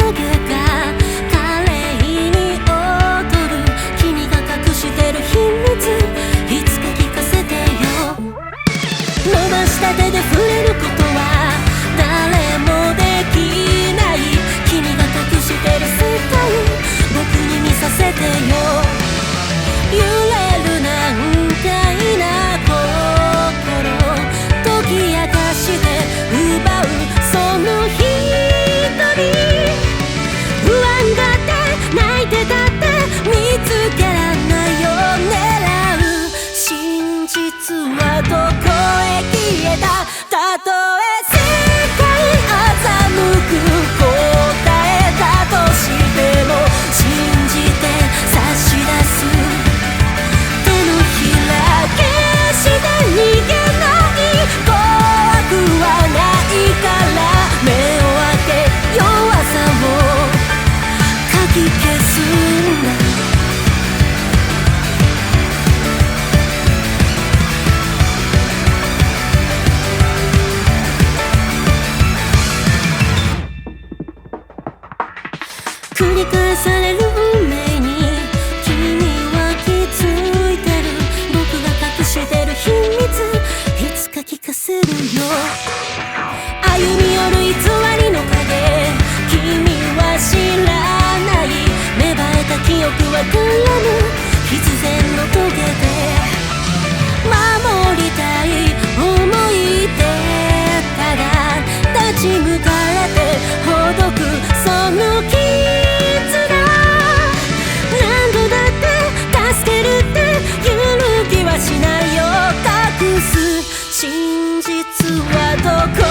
影はどこへ消えた？たとえ繰り返真実はどこ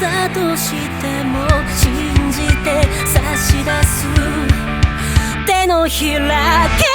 だたとしても信じて差し出す。手のひらけ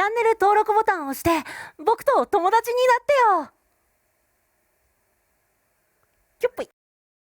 チャンネル登録ボタンを押して僕と友達になってよ。きょっぽい